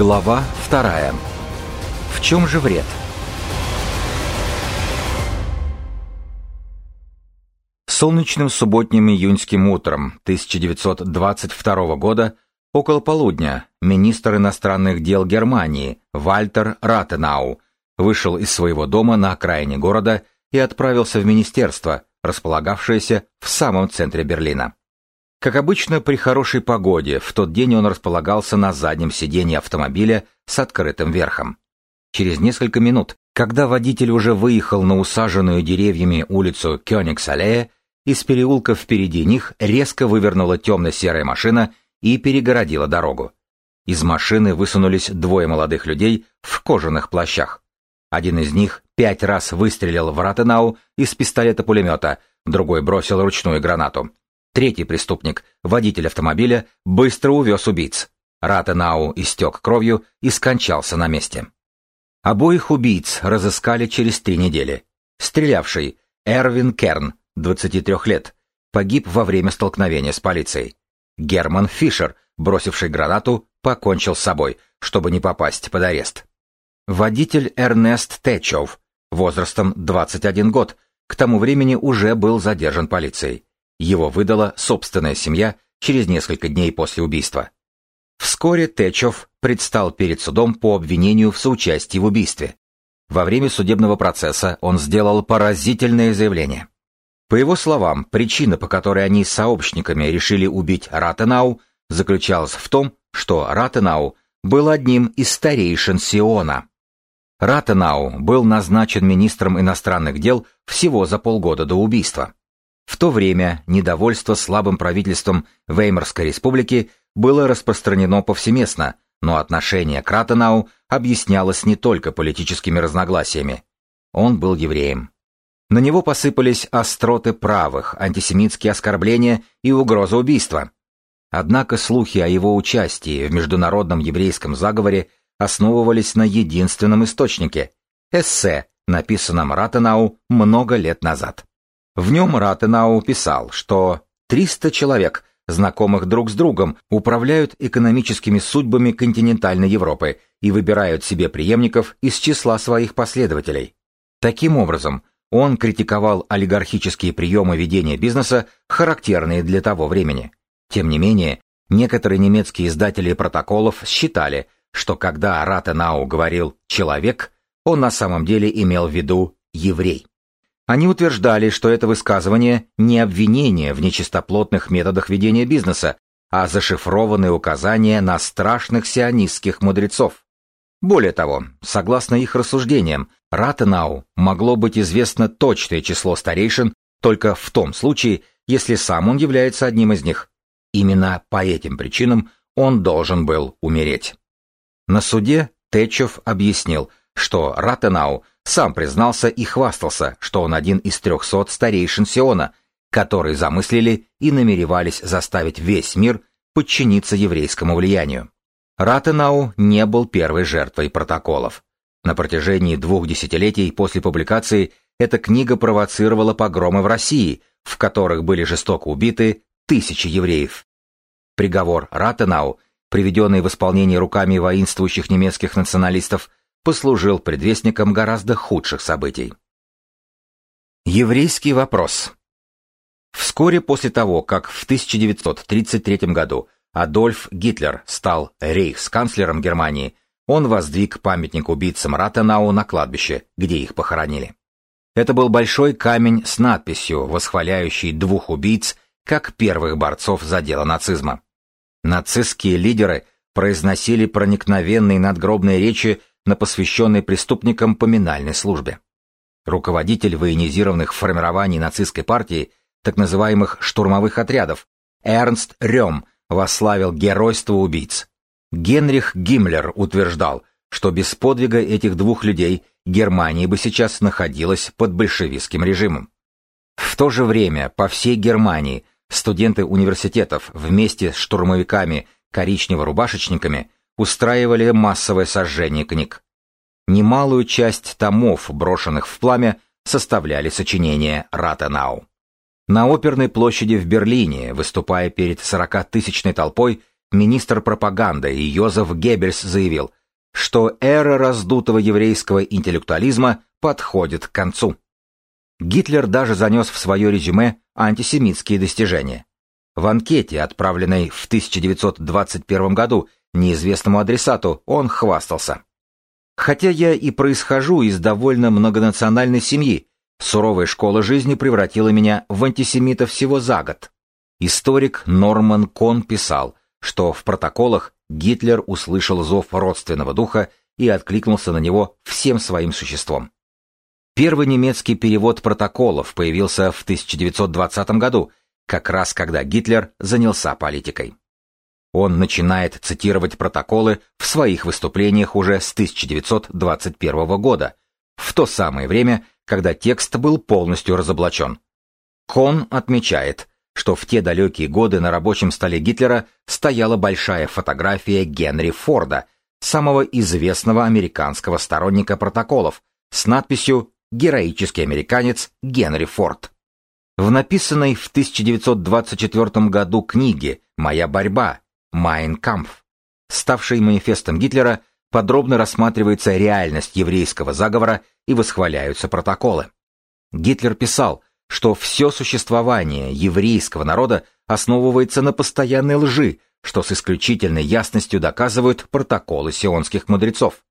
Глава вторая. В чем же вред? Солнечным субботним июньским утром 1922 года около полудня министр иностранных дел Германии Вальтер Ратенау вышел из своего дома на окраине города и отправился в министерство, располагавшееся в самом центре Берлина. Как обычно, при хорошей погоде, в тот день он располагался на заднем сиденье автомобиля с открытым верхом. Через несколько минут, когда водитель уже выехал на усаженную деревьями улицу Кёнигс-Аллея, из переулка впереди них резко вывернула темно-серая машина и перегородила дорогу. Из машины высунулись двое молодых людей в кожаных плащах. Один из них пять раз выстрелил в Ратенау из пистолета-пулемета, другой бросил ручную гранату. Третий преступник, водитель автомобиля, быстро увез убийц. Ратенау истек кровью и скончался на месте. Обоих убийц разыскали через три недели. Стрелявший, Эрвин Керн, 23 лет, погиб во время столкновения с полицией. Герман Фишер, бросивший гранату, покончил с собой, чтобы не попасть под арест. Водитель Эрнест Течов, возрастом 21 год, к тому времени уже был задержан полицией. Его выдала собственная семья через несколько дней после убийства. Вскоре Течев предстал перед судом по обвинению в соучастии в убийстве. Во время судебного процесса он сделал поразительное заявление. По его словам, причина, по которой они с сообщниками решили убить Ратенау, заключалась в том, что Ратенау был одним из старейшин Сиона. Ратенау был назначен министром иностранных дел всего за полгода до убийства. В то время недовольство слабым правительством Веймарской республики было распространено повсеместно, но отношение к Ратенау объяснялось не только политическими разногласиями. Он был евреем. На него посыпались остроты правых, антисемитские оскорбления и угроза убийства. Однако слухи о его участии в международном еврейском заговоре основывались на единственном источнике – эссе, написанном Ратенау много лет назад. В нем Ратенау писал, что 300 человек, знакомых друг с другом, управляют экономическими судьбами континентальной Европы и выбирают себе преемников из числа своих последователей. Таким образом, он критиковал олигархические приемы ведения бизнеса, характерные для того времени. Тем не менее, некоторые немецкие издатели протоколов считали, что когда Ратенау говорил «человек», он на самом деле имел в виду «еврей». Они утверждали, что это высказывание не обвинение в нечистоплотных методах ведения бизнеса, а зашифрованные указания на страшных сионистских мудрецов. Более того, согласно их рассуждениям, Ратенау могло быть известно точное число старейшин только в том случае, если сам он является одним из них. Именно по этим причинам он должен был умереть. На суде Течев объяснил, что Ратенау сам признался и хвастался, что он один из трехсот старейшин Сиона, которые замыслили и намеревались заставить весь мир подчиниться еврейскому влиянию. Ратенау не был первой жертвой протоколов. На протяжении двух десятилетий после публикации эта книга провоцировала погромы в России, в которых были жестоко убиты тысячи евреев. Приговор Ратенау, приведенный в исполнение руками воинствующих немецких националистов, послужил предвестником гораздо худших событий. Еврейский вопрос Вскоре после того, как в 1933 году Адольф Гитлер стал рейхсканцлером Германии, он воздвиг памятник убийцам Ратенау на кладбище, где их похоронили. Это был большой камень с надписью, восхваляющей двух убийц как первых борцов за дело нацизма. Нацистские лидеры произносили проникновенные надгробные речи на посвященной преступникам поминальной службе. Руководитель военизированных формирований нацистской партии, так называемых штурмовых отрядов, Эрнст Рем, восславил геройство убийц. Генрих Гиммлер утверждал, что без подвига этих двух людей Германия бы сейчас находилась под большевистским режимом. В то же время по всей Германии студенты университетов вместе с штурмовиками коричнево-рубашечниками устраивали массовое сожжение книг. Немалую часть томов, брошенных в пламя, составляли сочинения Ратенау. На оперной площади в Берлине, выступая перед сорокатысячной толпой, министр пропаганды Йозеф Геббельс заявил, что эра раздутого еврейского интеллектуализма подходит к концу. Гитлер даже занес в свое резюме антисемитские достижения. В анкете, отправленной в 1921 году неизвестному адресату, он хвастался. Хотя я и происхожу из довольно многонациональной семьи, суровая школа жизни превратила меня в антисемита всего за год. Историк Норман Кон писал, что в протоколах Гитлер услышал зов родственного духа и откликнулся на него всем своим существом. Первый немецкий перевод протоколов появился в 1920 году, как раз когда Гитлер занялся политикой. Он начинает цитировать протоколы в своих выступлениях уже с 1921 года, в то самое время, когда текст был полностью разоблачен. Кон отмечает, что в те далекие годы на рабочем столе Гитлера стояла большая фотография Генри Форда, самого известного американского сторонника протоколов, с надписью «Героический американец Генри Форд». В написанной в 1924 году книге «Моя борьба» «Майн Кампф», ставшей манифестом Гитлера, подробно рассматривается реальность еврейского заговора и восхваляются протоколы. Гитлер писал, что все существование еврейского народа основывается на постоянной лжи, что с исключительной ясностью доказывают протоколы сионских мудрецов.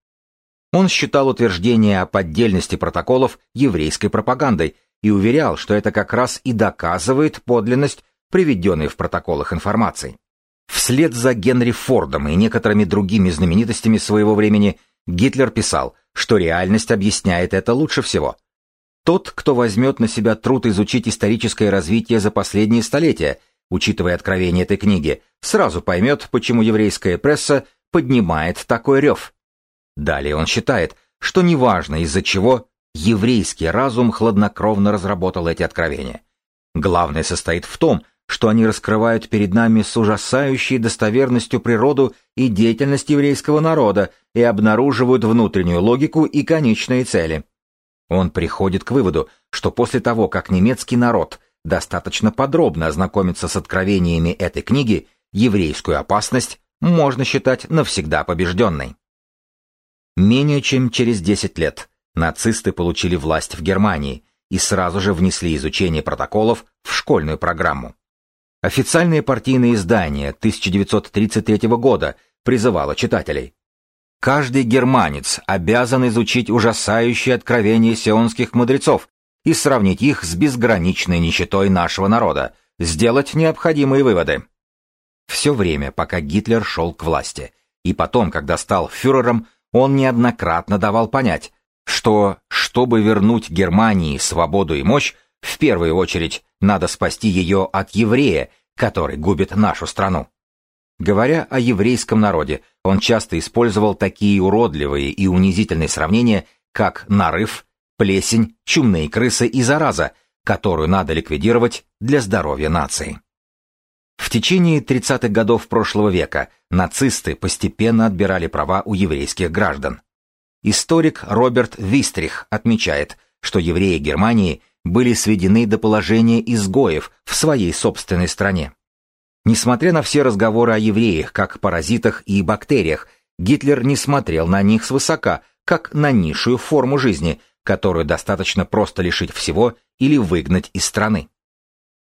Он считал утверждение о поддельности протоколов еврейской пропагандой и уверял, что это как раз и доказывает подлинность приведенной в протоколах информации. Вслед за Генри Фордом и некоторыми другими знаменитостями своего времени Гитлер писал, что реальность объясняет это лучше всего – тот, кто возьмет на себя труд изучить историческое развитие за последние столетия, учитывая откровение этой книги, сразу поймет, почему еврейская пресса поднимает такой рев. Далее он считает, что неважно из-за чего еврейский разум хладнокровно разработал эти откровения. Главное состоит в том, что они раскрывают перед нами с ужасающей достоверностью природу и деятельность еврейского народа и обнаруживают внутреннюю логику и конечные цели. Он приходит к выводу, что после того, как немецкий народ достаточно подробно ознакомится с откровениями этой книги, еврейскую опасность можно считать навсегда побежденной. Менее чем через 10 лет нацисты получили власть в Германии и сразу же внесли изучение протоколов в школьную программу. Официальное партийное издание 1933 года призывало читателей Каждый германец обязан изучить ужасающие откровения сионских мудрецов и сравнить их с безграничной нищетой нашего народа, сделать необходимые выводы. Все время, пока Гитлер шел к власти, и потом, когда стал фюрером, он неоднократно давал понять, что, чтобы вернуть Германии свободу и мощь, в первую очередь надо спасти ее от еврея, который губит нашу страну. Говоря о еврейском народе, он часто использовал такие уродливые и унизительные сравнения, как нарыв, плесень, чумные крысы и зараза, которую надо ликвидировать для здоровья нации. В течение 30-х годов прошлого века нацисты постепенно отбирали права у еврейских граждан. Историк Роберт Вистрих отмечает, что евреи Германии были сведены до положения изгоев в своей собственной стране. Несмотря на все разговоры о евреях как паразитах и бактериях, Гитлер не смотрел на них свысока, как на низшую форму жизни, которую достаточно просто лишить всего или выгнать из страны.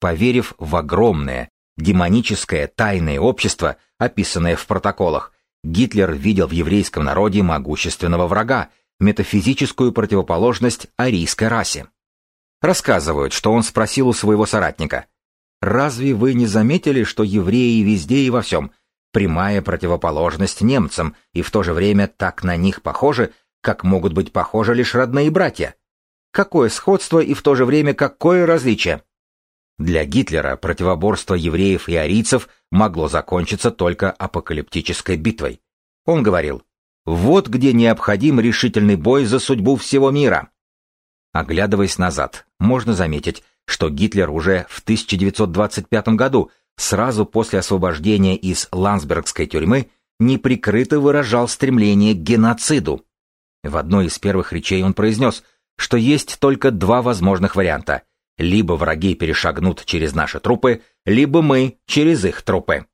Поверив в огромное, демоническое тайное общество, описанное в протоколах, Гитлер видел в еврейском народе могущественного врага, метафизическую противоположность арийской расе. Рассказывают, что он спросил у своего соратника, Разве вы не заметили, что евреи везде и во всем прямая противоположность немцам и в то же время так на них похожи, как могут быть похожи лишь родные братья? Какое сходство и в то же время какое различие? Для Гитлера противоборство евреев и арийцев могло закончиться только апокалиптической битвой. Он говорил, вот где необходим решительный бой за судьбу всего мира. Оглядываясь назад, можно заметить, что Гитлер уже в 1925 году, сразу после освобождения из Ландсбергской тюрьмы, неприкрыто выражал стремление к геноциду. В одной из первых речей он произнес, что есть только два возможных варианта. Либо враги перешагнут через наши трупы, либо мы через их трупы.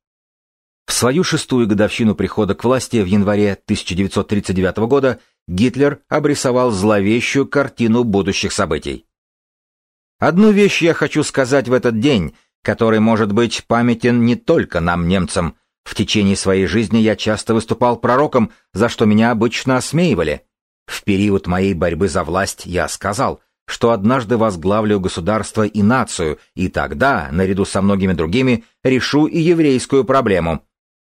В свою шестую годовщину прихода к власти в январе 1939 года Гитлер обрисовал зловещую картину будущих событий. Одну вещь я хочу сказать в этот день, который может быть памятен не только нам, немцам. В течение своей жизни я часто выступал пророком, за что меня обычно осмеивали. В период моей борьбы за власть я сказал, что однажды возглавлю государство и нацию, и тогда, наряду со многими другими, решу и еврейскую проблему.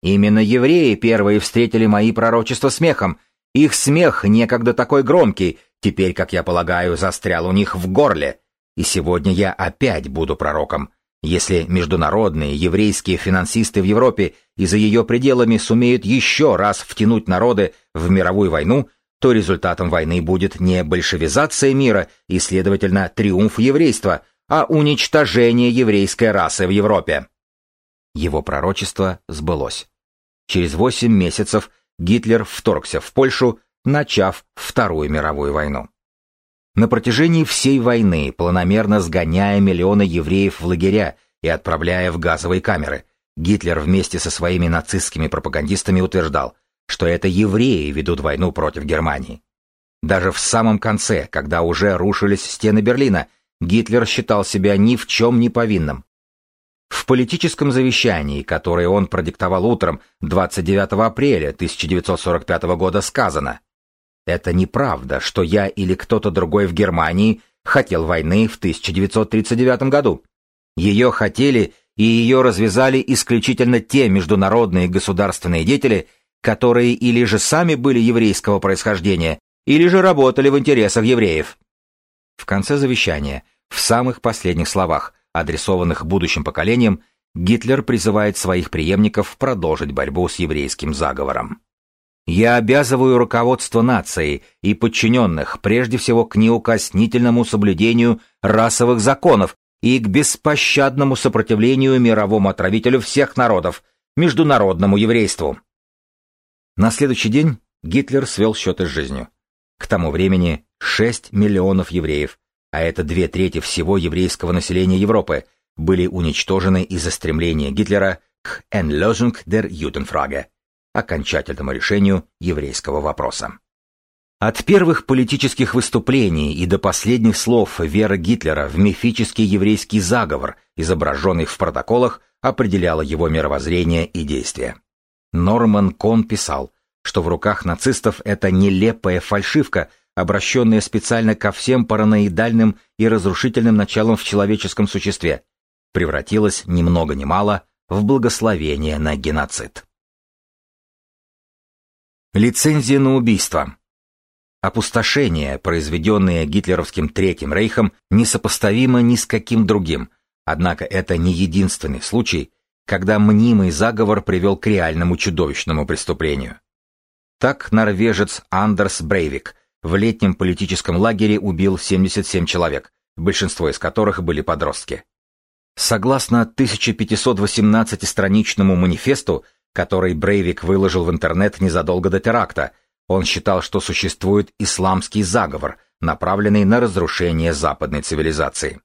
Именно евреи первые встретили мои пророчества смехом, их смех, некогда такой громкий, теперь, как я полагаю, застрял у них в горле. И сегодня я опять буду пророком. Если международные еврейские финансисты в Европе и за ее пределами сумеют еще раз втянуть народы в мировую войну, то результатом войны будет не большевизация мира и, следовательно, триумф еврейства, а уничтожение еврейской расы в Европе. Его пророчество сбылось. Через восемь месяцев Гитлер вторгся в Польшу, начав Вторую мировую войну. На протяжении всей войны, планомерно сгоняя миллионы евреев в лагеря и отправляя в газовые камеры, Гитлер вместе со своими нацистскими пропагандистами утверждал, что это евреи ведут войну против Германии. Даже в самом конце, когда уже рушились стены Берлина, Гитлер считал себя ни в чем не повинным. В политическом завещании, которое он продиктовал утром 29 апреля 1945 года, сказано «Это неправда, что я или кто-то другой в Германии хотел войны в 1939 году. Ее хотели и ее развязали исключительно те международные государственные деятели, которые или же сами были еврейского происхождения, или же работали в интересах евреев». В конце завещания, в самых последних словах, адресованных будущим поколениям, Гитлер призывает своих преемников продолжить борьбу с еврейским заговором. «Я обязываю руководство нации и подчиненных прежде всего к неукоснительному соблюдению расовых законов и к беспощадному сопротивлению мировому отравителю всех народов, международному еврейству». На следующий день Гитлер свел счеты с жизнью. К тому времени 6 миллионов евреев, а это две трети всего еврейского населения Европы, были уничтожены из-за стремления Гитлера к «Enlösung der Judenfrage» — окончательному решению еврейского вопроса. От первых политических выступлений и до последних слов вера Гитлера в мифический еврейский заговор, изображенный в протоколах, определяла его мировоззрение и действия. Норман Кон писал, что в руках нацистов это нелепая фальшивка, обращенная специально ко всем параноидальным и разрушительным началам в человеческом существе, превратилась ни много ни мало в благословение на геноцид. Лицензия на убийство. Опустошение, произведенное гитлеровским Третьим Рейхом, несопоставимо ни с каким другим, однако это не единственный случай, когда мнимый заговор привел к реальному чудовищному преступлению. Так норвежец Андерс Брейвик в летнем политическом лагере убил 77 человек, большинство из которых были подростки. Согласно 1518-страничному манифесту, который Брейвик выложил в интернет незадолго до теракта, он считал, что существует исламский заговор, направленный на разрушение западной цивилизации.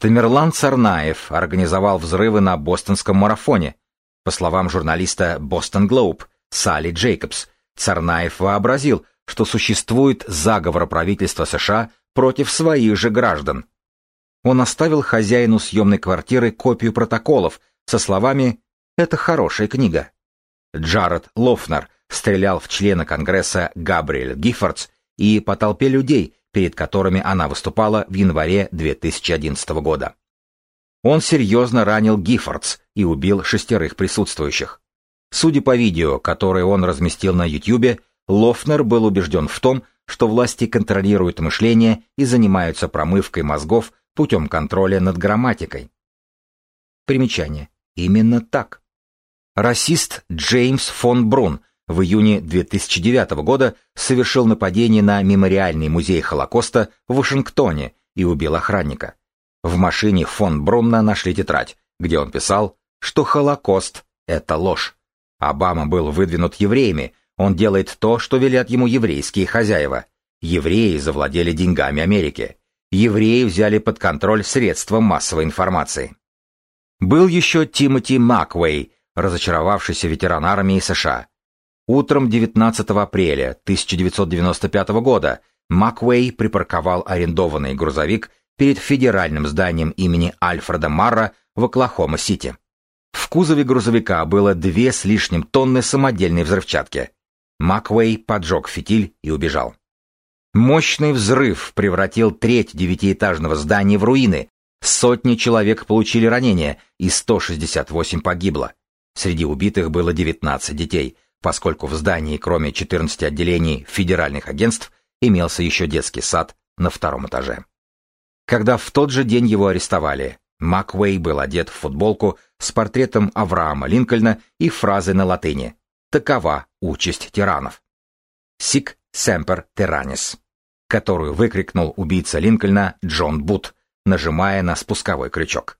Тамерлан Царнаев организовал взрывы на бостонском марафоне. По словам журналиста Boston Globe Салли Джейкобс, Царнаев вообразил, что существует заговор правительства США против своих же граждан. Он оставил хозяину съемной квартиры копию протоколов со словами «Это хорошая книга». Джаред Лофнер стрелял в члена Конгресса Габриэль Гиффордс и по толпе людей, перед которыми она выступала в январе 2011 года. Он серьезно ранил Гиффордс и убил шестерых присутствующих. Судя по видео, которое он разместил на YouTube, Лофнер был убежден в том, что власти контролируют мышление и занимаются промывкой мозгов путем контроля над грамматикой. Примечание. Именно так. Расист Джеймс фон Брун в июне 2009 года совершил нападение на мемориальный музей Холокоста в Вашингтоне и убил охранника. В машине фон Брунна нашли тетрадь, где он писал, что Холокост — это ложь. Обама был выдвинут евреями, он делает то, что велят ему еврейские хозяева. Евреи завладели деньгами Америки. Евреи взяли под контроль средства массовой информации. Был еще Тимоти Маквей, разочаровавшийся ветеран армии США. Утром 19 апреля 1995 года Маквей припарковал арендованный грузовик перед федеральным зданием имени Альфреда Марра в Оклахома-Сити. В кузове грузовика было две с лишним тонны самодельной взрывчатки. Маквей поджег фитиль и убежал. Мощный взрыв превратил треть девятиэтажного здания в руины. Сотни человек получили ранения, и 168 погибло. Среди убитых было 19 детей, поскольку в здании, кроме 14 отделений федеральных агентств, имелся еще детский сад на втором этаже. Когда в тот же день его арестовали, Маквей был одет в футболку с портретом Авраама Линкольна и фразой на латыни «Такова участь тиранов». «Сик семпер тиранис», которую выкрикнул убийца Линкольна Джон Бут, нажимая на спусковой крючок.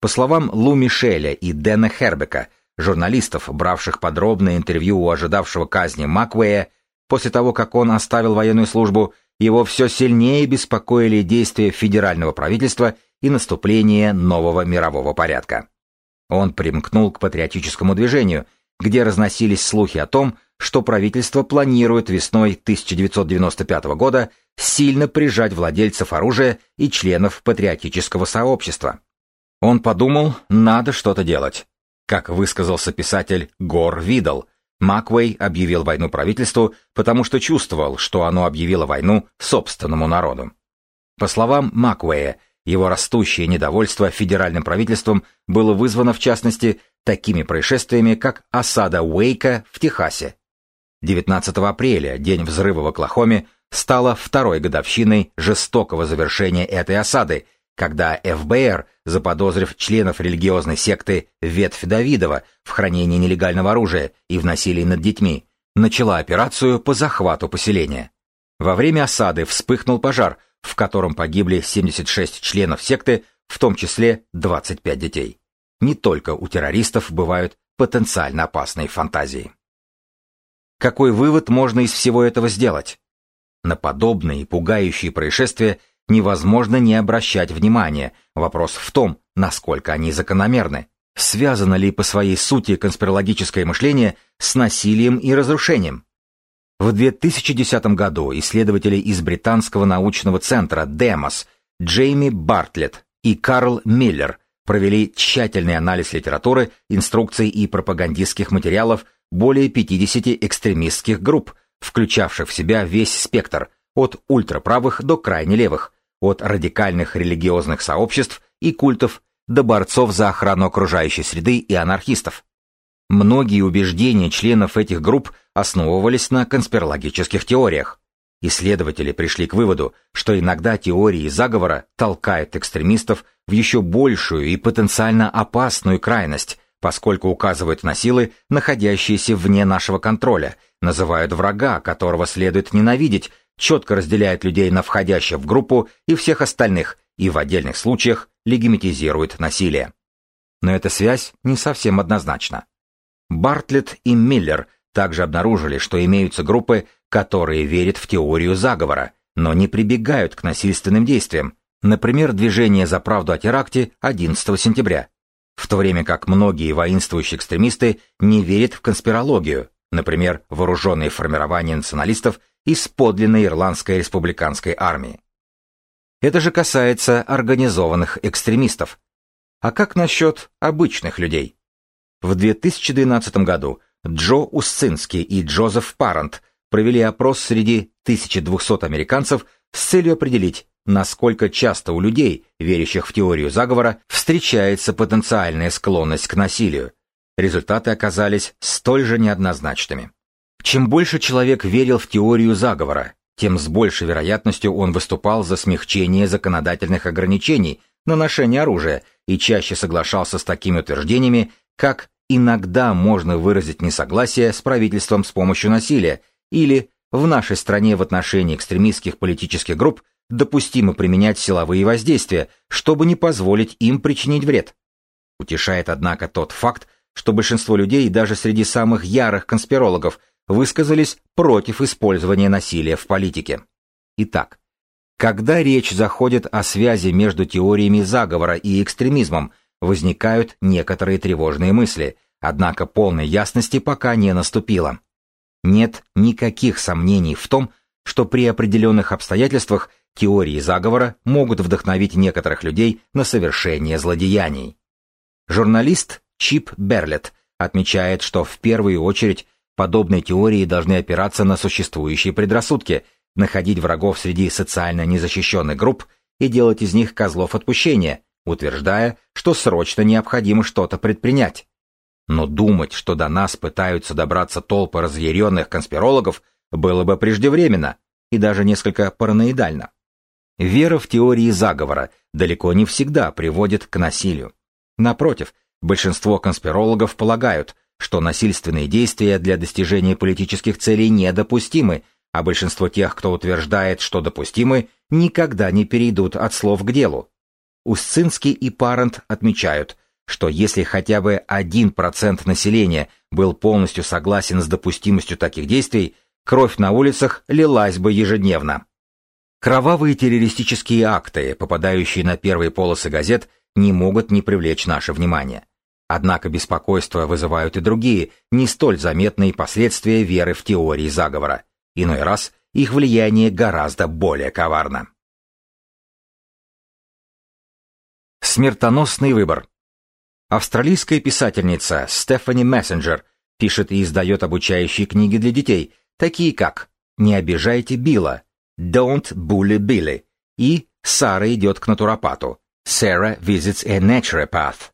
По словам Лу Мишеля и Дэна Хербека, журналистов, бравших подробное интервью у ожидавшего казни Маквея, после того, как он оставил военную службу, его все сильнее беспокоили действия федерального правительства и наступление нового мирового порядка. Он примкнул к патриотическому движению, где разносились слухи о том, что правительство планирует весной 1995 года сильно прижать владельцев оружия и членов патриотического сообщества. Он подумал, надо что-то делать. Как высказался писатель Гор Видл, Маквей объявил войну правительству, потому что чувствовал, что оно объявило войну собственному народу. По словам Маквея, его растущее недовольство федеральным правительством было вызвано в частности такими происшествиями, как осада Уэйка в Техасе. 19 апреля, день взрыва в Оклахоме, стала второй годовщиной жестокого завершения этой осады, когда ФБР, заподозрив членов религиозной секты Ветвь Давидова в хранении нелегального оружия и в насилии над детьми, начала операцию по захвату поселения. Во время осады вспыхнул пожар, в котором погибли 76 членов секты, в том числе 25 детей. Не только у террористов бывают потенциально опасные фантазии. Какой вывод можно из всего этого сделать? На подобные пугающие происшествия невозможно не обращать внимания. Вопрос в том, насколько они закономерны. Связано ли по своей сути конспирологическое мышление с насилием и разрушением? В 2010 году исследователи из британского научного центра Демос Джейми Бартлетт и Карл Миллер провели тщательный анализ литературы, инструкций и пропагандистских материалов более 50 экстремистских групп, включавших в себя весь спектр, от ультраправых до крайне левых, от радикальных религиозных сообществ и культов до борцов за охрану окружающей среды и анархистов. Многие убеждения членов этих групп основывались на конспирологических теориях. Исследователи пришли к выводу, что иногда теории заговора толкают экстремистов в еще большую и потенциально опасную крайность, поскольку указывают на силы, находящиеся вне нашего контроля, называют врага, которого следует ненавидеть, четко разделяют людей на входящих в группу и всех остальных, и в отдельных случаях легимитизируют насилие. Но эта связь не совсем однозначна. Бартлетт и Миллер также обнаружили, что имеются группы, которые верят в теорию заговора, но не прибегают к насильственным действиям, например, движение за правду о теракте 11 сентября, в то время как многие воинствующие экстремисты не верят в конспирологию, например, вооруженные формирования националистов из подлинной ирландской республиканской армии. Это же касается организованных экстремистов. А как насчет обычных людей? В 2012 году Джо Усцинский и Джозеф Парент провели опрос среди 1200 американцев с целью определить, насколько часто у людей, верящих в теорию заговора, встречается потенциальная склонность к насилию. Результаты оказались столь же неоднозначными. Чем больше человек верил в теорию заговора, тем с большей вероятностью он выступал за смягчение законодательных ограничений на ношение оружия и чаще соглашался с такими утверждениями, как «иногда можно выразить несогласие с правительством с помощью насилия» или «в нашей стране в отношении экстремистских политических групп допустимо применять силовые воздействия, чтобы не позволить им причинить вред. Утешает, однако, тот факт, что большинство людей, даже среди самых ярых конспирологов, высказались против использования насилия в политике. Итак, когда речь заходит о связи между теориями заговора и экстремизмом, возникают некоторые тревожные мысли, однако полной ясности пока не наступило. Нет никаких сомнений в том, что при определенных обстоятельствах теории заговора могут вдохновить некоторых людей на совершение злодеяний. Журналист Чип Берлет отмечает, что в первую очередь подобные теории должны опираться на существующие предрассудки, находить врагов среди социально незащищенных групп и делать из них козлов отпущения, утверждая, что срочно необходимо что-то предпринять. Но думать, что до нас пытаются добраться толпы разъяренных конспирологов, было бы преждевременно и даже несколько параноидально. Вера в теории заговора далеко не всегда приводит к насилию. Напротив, большинство конспирологов полагают, что насильственные действия для достижения политических целей недопустимы, а большинство тех, кто утверждает, что допустимы, никогда не перейдут от слов к делу. Устцинский и Парент отмечают, что если хотя бы 1% населения был полностью согласен с допустимостью таких действий, кровь на улицах лилась бы ежедневно. Кровавые террористические акты, попадающие на первые полосы газет, не могут не привлечь наше внимание. Однако беспокойство вызывают и другие, не столь заметные последствия веры в теории заговора. Иной раз их влияние гораздо более коварно. Смертоносный выбор. Австралийская писательница Стефани Мессенджер пишет и издает обучающие книги для детей, такие как «Не обижайте Билла», «Don't bully Billy» и «Сара идет к натуропату», «Sarah visits a naturopath».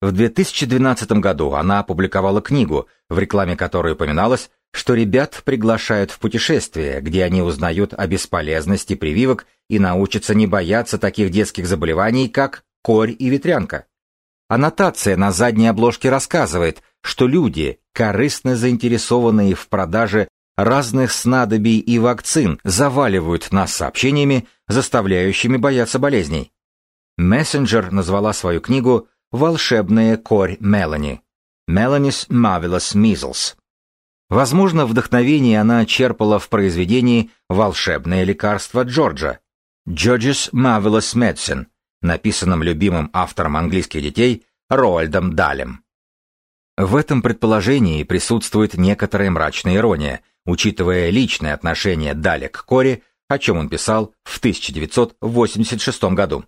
В 2012 году она опубликовала книгу, в рекламе которой упоминалось, что ребят приглашают в путешествие, где они узнают о бесполезности прививок и научатся не бояться таких детских заболеваний, как корь и ветрянка. Аннотация на задней обложке рассказывает, что люди, корыстно заинтересованные в продаже разных снадобий и вакцин, заваливают нас сообщениями, заставляющими бояться болезней. Мессенджер назвала свою книгу «Волшебная корь Мелани» Melanie's Marvelous Measles. Возможно, вдохновение она черпала в произведении «Волшебное лекарство Джорджа» George's Marvelous Medicine, написанном любимым автором английских детей Роальдом Далем. В этом предположении присутствует некоторая мрачная ирония, учитывая личное отношение Даля к Коре, о чем он писал в 1986 году.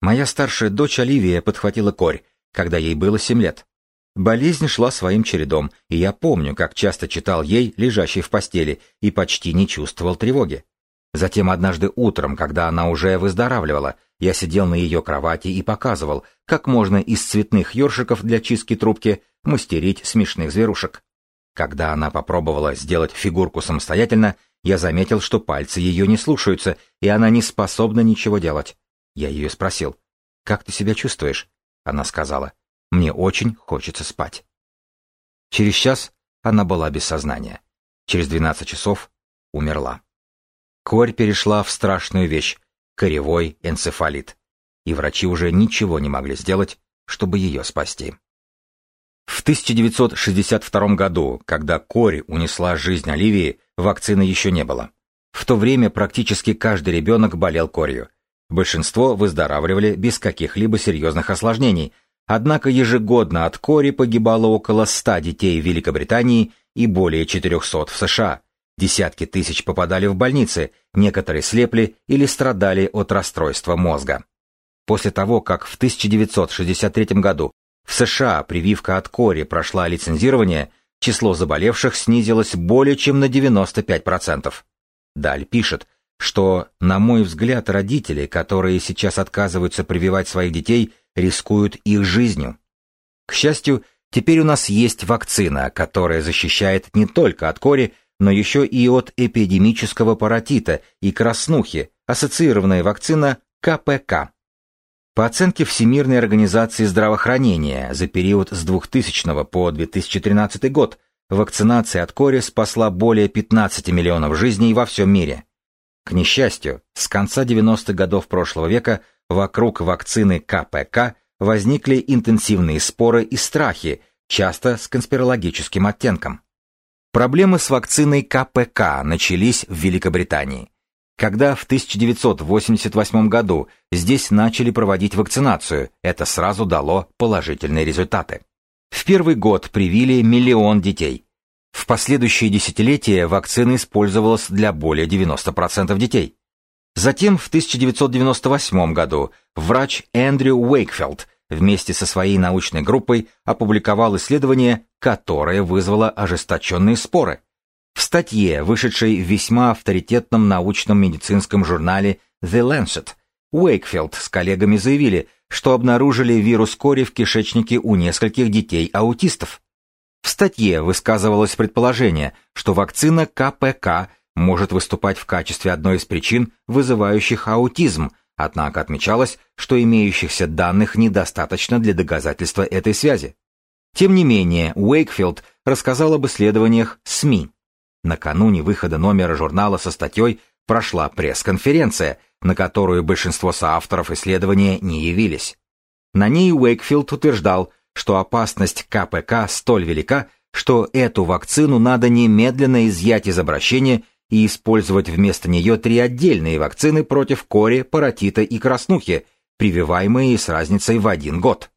Моя старшая дочь Оливия подхватила корь, когда ей было 7 лет. Болезнь шла своим чередом, и я помню, как часто читал ей, лежащей в постели, и почти не чувствовал тревоги. Затем однажды утром, когда она уже выздоравливала, я сидел на ее кровати и показывал, как можно из цветных ёршиков для чистки трубки мастерить смешных зверушек. Когда она попробовала сделать фигурку самостоятельно, я заметил, что пальцы ее не слушаются, и она не способна ничего делать. Я ее спросил, «Как ты себя чувствуешь?» Она сказала, «Мне очень хочется спать». Через час она была без сознания. Через 12 часов умерла. Корь перешла в страшную вещь — коревой энцефалит, и врачи уже ничего не могли сделать, чтобы ее спасти. В 1962 году, когда корь унесла жизнь Оливии, вакцины еще не было. В то время практически каждый ребенок болел корью. Большинство выздоравливали без каких-либо серьезных осложнений, однако ежегодно от кори погибало около 100 детей в Великобритании и более 400 в США. Десятки тысяч попадали в больницы, некоторые слепли или страдали от расстройства мозга. После того, как в 1963 году в США прививка от кори прошла лицензирование, число заболевших снизилось более чем на 95%. Даль пишет, что, на мой взгляд, родители, которые сейчас отказываются прививать своих детей, рискуют их жизнью. К счастью, теперь у нас есть вакцина, которая защищает не только от кори, но еще и от эпидемического паротита и краснухи, ассоциированная вакцина КПК. По оценке Всемирной организации здравоохранения, за период с 2000 по 2013 год вакцинация от кори спасла более 15 миллионов жизней во всем мире. К несчастью, с конца 90-х годов прошлого века вокруг вакцины КПК возникли интенсивные споры и страхи, часто с конспирологическим оттенком. Проблемы с вакциной КПК начались в Великобритании. Когда в 1988 году здесь начали проводить вакцинацию, это сразу дало положительные результаты. В первый год привили миллион детей. В последующие десятилетия вакцина использовалась для более 90% детей. Затем в 1998 году врач Эндрю Уэйкфилд вместе со своей научной группой опубликовал исследование, которое вызвало ожесточенные споры. В статье, вышедшей в весьма авторитетном научном медицинском журнале The Lancet, Уэйкфилд с коллегами заявили, что обнаружили вирус кори в кишечнике у нескольких детей-аутистов. В статье высказывалось предположение, что вакцина КПК может выступать в качестве одной из причин, вызывающих аутизм, однако отмечалось, что имеющихся данных недостаточно для доказательства этой связи. Тем не менее, Уэйкфилд рассказал об исследованиях СМИ. Накануне выхода номера журнала со статьей прошла пресс-конференция, на которую большинство соавторов исследования не явились. На ней Уэйкфилд утверждал, что опасность КПК столь велика, что эту вакцину надо немедленно изъять из обращения и использовать вместо нее три отдельные вакцины против кори, паротита и краснухи, прививаемые с разницей в один год.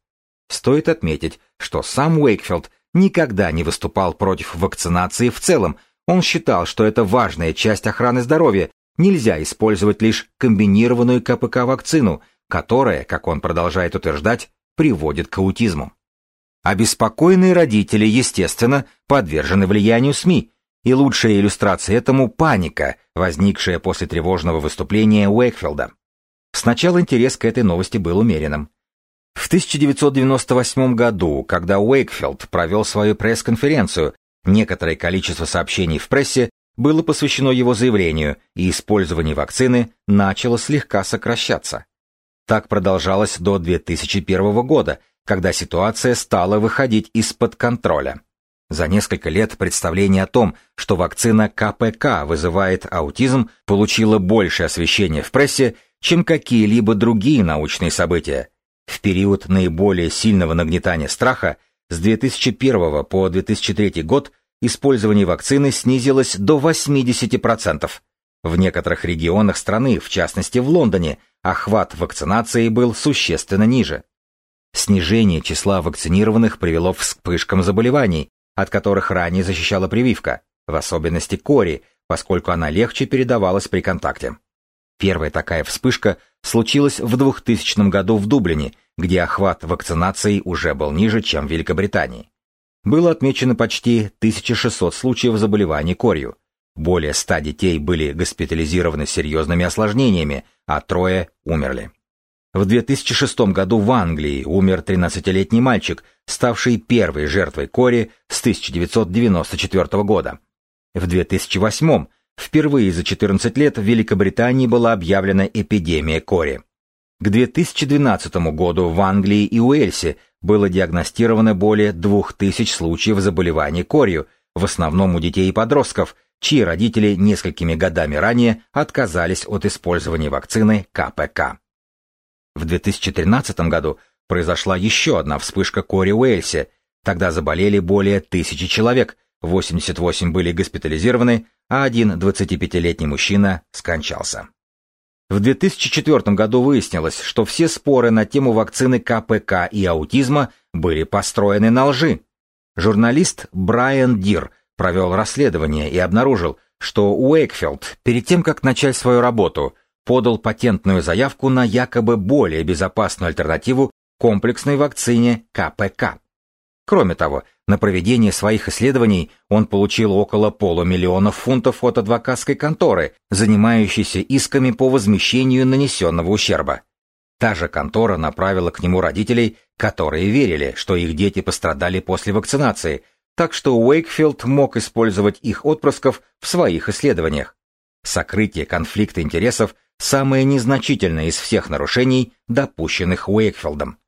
Стоит отметить, что сам Уэйкфилд никогда не выступал против вакцинации в целом, он считал, что это важная часть охраны здоровья, нельзя использовать лишь комбинированную КПК-вакцину, которая, как он продолжает утверждать, приводит к аутизму. Обеспокоенные родители, естественно, подвержены влиянию СМИ, и лучшая иллюстрация этому – паника, возникшая после тревожного выступления Уэкфилда. Сначала интерес к этой новости был умеренным. В 1998 году, когда Уэйкфилд провел свою пресс-конференцию, некоторое количество сообщений в прессе было посвящено его заявлению, и использование вакцины начало слегка сокращаться. Так продолжалось до 2001 года, когда ситуация стала выходить из-под контроля. За несколько лет представление о том, что вакцина КПК вызывает аутизм, получило больше освещения в прессе, чем какие-либо другие научные события. В период наиболее сильного нагнетания страха с 2001 по 2003 год использование вакцины снизилось до 80%. В некоторых регионах страны, в частности в Лондоне, охват вакцинации был существенно ниже. Снижение числа вакцинированных привело к вспышкам заболеваний, от которых ранее защищала прививка, в особенности кори, поскольку она легче передавалась при контакте. Первая такая вспышка случилась в 2000 году в Дублине, где охват вакцинации уже был ниже, чем в Великобритании. Было отмечено почти 1600 случаев заболеваний корью. Более 100 детей были госпитализированы с серьезными осложнениями, а трое умерли. В 2006 году в Англии умер 13-летний мальчик, ставший первой жертвой кори с 1994 года. В 2008 впервые за 14 лет в Великобритании была объявлена эпидемия кори. К 2012 году в Англии и Уэльсе было диагностировано более 2000 случаев заболеваний корью, в основном у детей и подростков, чьи родители несколькими годами ранее отказались от использования вакцины КПК. В 2013 году произошла еще одна вспышка кори Уэльсе. Тогда заболели более тысячи человек, 88 были госпитализированы, а один 25-летний мужчина скончался. В 2004 году выяснилось, что все споры на тему вакцины КПК и аутизма были построены на лжи. Журналист Брайан Дир провел расследование и обнаружил, что Уэйкфилд, перед тем, как начать свою работу, подал патентную заявку на якобы более безопасную альтернативу комплексной вакцине КПК. Кроме того, на проведение своих исследований он получил около полумиллиона фунтов от адвокатской конторы, занимающейся исками по возмещению нанесенного ущерба. Та же контора направила к нему родителей, которые верили, что их дети пострадали после вакцинации, так что Уэйкфилд мог использовать их отпрысков в своих исследованиях. Сокрытие конфликта интересов самое незначительное из всех нарушений, допущенных Уэйкфилдом.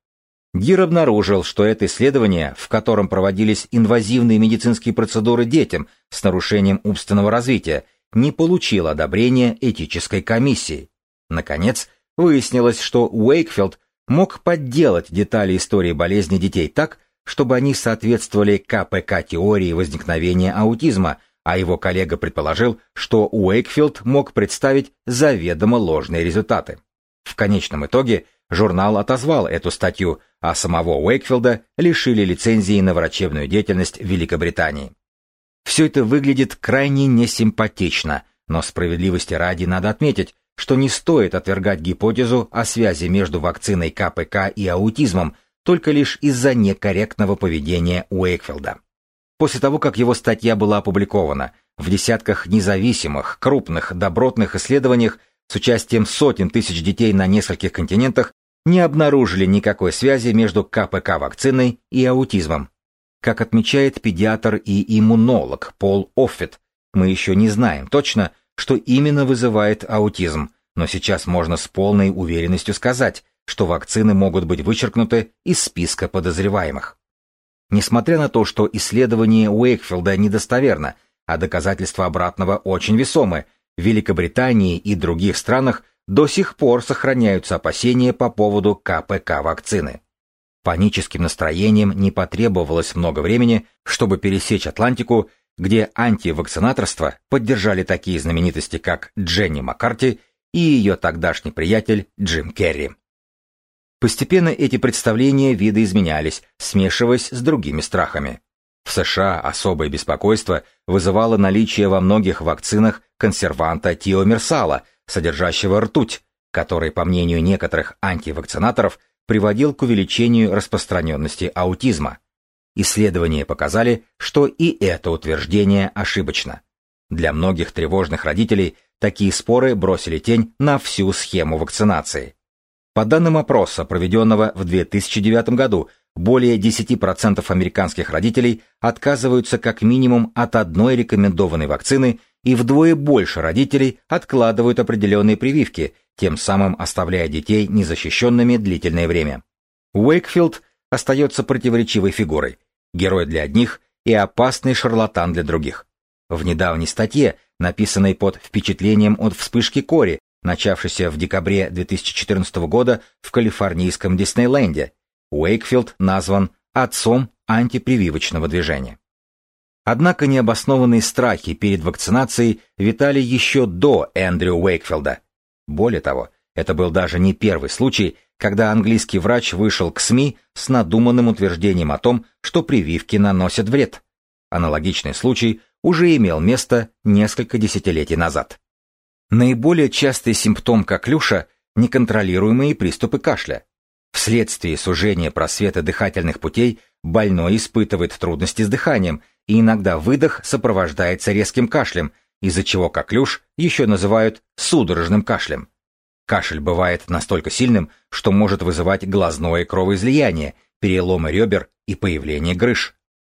Гир обнаружил, что это исследование, в котором проводились инвазивные медицинские процедуры детям с нарушением умственного развития, не получило одобрения этической комиссии. Наконец, выяснилось, что Уэйкфилд мог подделать детали истории болезни детей так, чтобы они соответствовали КПК теории возникновения аутизма, а его коллега предположил, что Уэйкфилд мог представить заведомо ложные результаты. В конечном итоге журнал отозвал эту статью, а самого Уэйкфилда лишили лицензии на врачебную деятельность в Великобритании. Все это выглядит крайне несимпатично, но справедливости ради надо отметить, что не стоит отвергать гипотезу о связи между вакциной КПК и аутизмом только лишь из-за некорректного поведения Уэйкфилда. После того, как его статья была опубликована, в десятках независимых, крупных, добротных исследованиях с участием сотен тысяч детей на нескольких континентах не обнаружили никакой связи между КПК-вакциной и аутизмом. Как отмечает педиатр и иммунолог Пол Оффет, мы еще не знаем точно, что именно вызывает аутизм, но сейчас можно с полной уверенностью сказать, что вакцины могут быть вычеркнуты из списка подозреваемых. Несмотря на то, что исследование Уэйкфилда недостоверно, а доказательства обратного очень весомы, в Великобритании и других странах до сих пор сохраняются опасения по поводу КПК вакцины. Паническим настроением не потребовалось много времени, чтобы пересечь Атлантику где антивакцинаторство поддержали такие знаменитости, как Дженни Маккарти и ее тогдашний приятель Джим Керри. Постепенно эти представления видоизменялись, смешиваясь с другими страхами. В США особое беспокойство вызывало наличие во многих вакцинах консерванта тиомерсала, содержащего ртуть, который, по мнению некоторых антивакцинаторов, приводил к увеличению распространенности аутизма. Исследования показали, что и это утверждение ошибочно. Для многих тревожных родителей такие споры бросили тень на всю схему вакцинации. По данным опроса, проведенного в 2009 году, более 10% американских родителей отказываются как минимум от одной рекомендованной вакцины и вдвое больше родителей откладывают определенные прививки, тем самым оставляя детей незащищенными длительное время. Уэйкфилд остается противоречивой фигурой, герой для одних и опасный шарлатан для других. В недавней статье, написанной под впечатлением от вспышки кори, начавшейся в декабре 2014 года в калифорнийском Диснейленде, Уэйкфилд назван отцом антипрививочного движения. Однако необоснованные страхи перед вакцинацией витали еще до Эндрю Уэйкфилда. Более того, это был даже не первый случай, когда английский врач вышел к СМИ с надуманным утверждением о том, что прививки наносят вред. Аналогичный случай уже имел место несколько десятилетий назад. Наиболее частый симптом коклюша – неконтролируемые приступы кашля. Вследствие сужения просвета дыхательных путей больной испытывает трудности с дыханием, и иногда выдох сопровождается резким кашлем, из-за чего коклюш еще называют судорожным кашлем. Кашель бывает настолько сильным, что может вызывать глазное кровоизлияние, переломы ребер и появление грыж.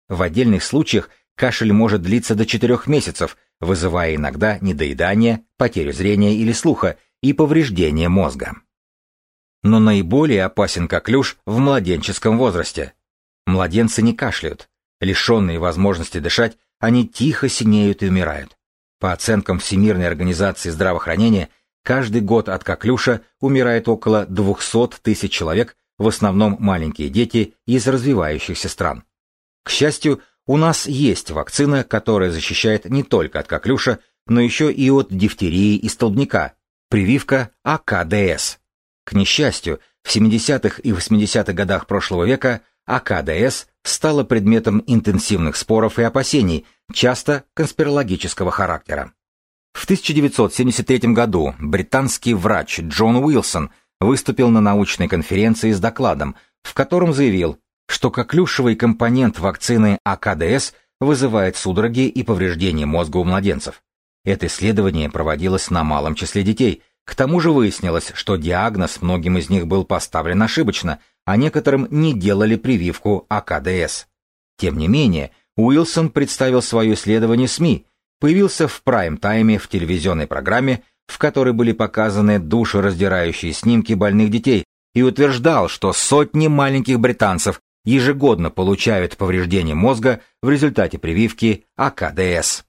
В отдельных случаях кашель может длиться до 4 месяцев, вызывая иногда недоедание, потерю зрения или слуха и повреждение мозга. Но наиболее опасен коклюш в младенческом возрасте. Младенцы не кашляют. Лишенные возможности дышать, они тихо синеют и умирают. По оценкам Всемирной организации здравоохранения, Каждый год от коклюша умирает около 200 тысяч человек, в основном маленькие дети из развивающихся стран. К счастью, у нас есть вакцина, которая защищает не только от коклюша, но еще и от дифтерии и столбняка, прививка АКДС. К несчастью, в 70-х и 80-х годах прошлого века АКДС стала предметом интенсивных споров и опасений, часто конспирологического характера. В 1973 году британский врач Джон Уилсон выступил на научной конференции с докладом, в котором заявил, что коклюшевый компонент вакцины АКДС вызывает судороги и повреждения мозга у младенцев. Это исследование проводилось на малом числе детей. К тому же выяснилось, что диагноз многим из них был поставлен ошибочно, а некоторым не делали прививку АКДС. Тем не менее, Уилсон представил свое исследование СМИ, появился в прайм-тайме в телевизионной программе, в которой были показаны душераздирающие снимки больных детей, и утверждал, что сотни маленьких британцев ежегодно получают повреждения мозга в результате прививки АКДС.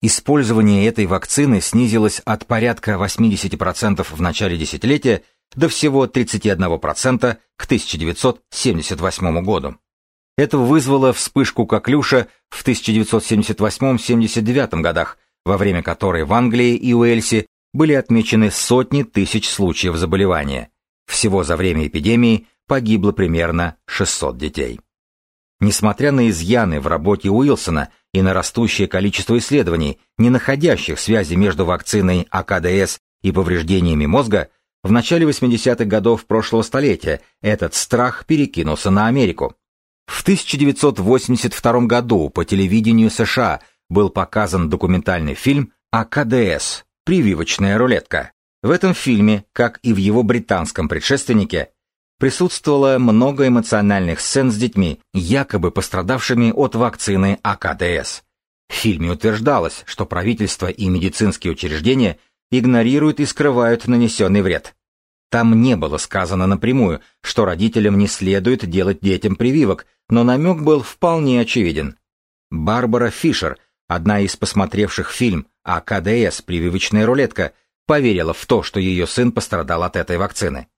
Использование этой вакцины снизилось от порядка 80% в начале десятилетия до всего 31% к 1978 году. Это вызвало вспышку коклюша в 1978-79 годах, во время которой в Англии и Уэльсе были отмечены сотни тысяч случаев заболевания. Всего за время эпидемии погибло примерно 600 детей. Несмотря на изъяны в работе Уилсона и на растущее количество исследований, не находящих связи между вакциной АКДС и повреждениями мозга, в начале 80-х годов прошлого столетия этот страх перекинулся на Америку. В 1982 году по телевидению США был показан документальный фильм АКДС «Прививочная рулетка». В этом фильме, как и в его британском предшественнике, присутствовало много эмоциональных сцен с детьми, якобы пострадавшими от вакцины АКДС. В фильме утверждалось, что правительство и медицинские учреждения игнорируют и скрывают нанесенный вред. Там не было сказано напрямую, что родителям не следует делать детям прививок, но намек был вполне очевиден. Барбара Фишер, одна из посмотревших фильм АКДС «Прививочная рулетка», поверила в то, что ее сын пострадал от этой вакцины.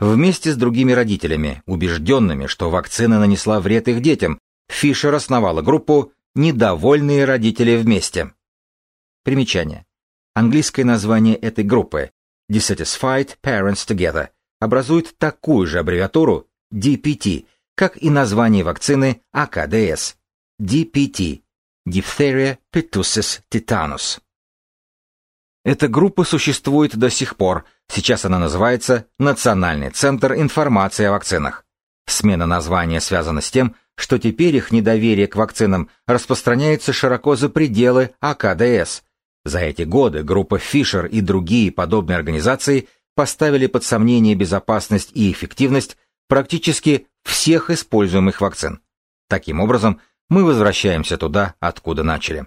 Вместе с другими родителями, убежденными, что вакцина нанесла вред их детям, Фишер основала группу «Недовольные родители вместе». Примечание. Английское название этой группы Dissatisfied Parents Together образует такую же аббревиатуру DPT, как и название вакцины АКДС DPT – Diphtheria pertussis tetanus. Эта группа существует до сих пор, сейчас она называется Национальный центр информации о вакцинах. Смена названия связана с тем, что теперь их недоверие к вакцинам распространяется широко за пределы АКДС. За эти годы группа Фишер и другие подобные организации поставили под сомнение безопасность и эффективность практически всех используемых вакцин. Таким образом, мы возвращаемся туда, откуда начали.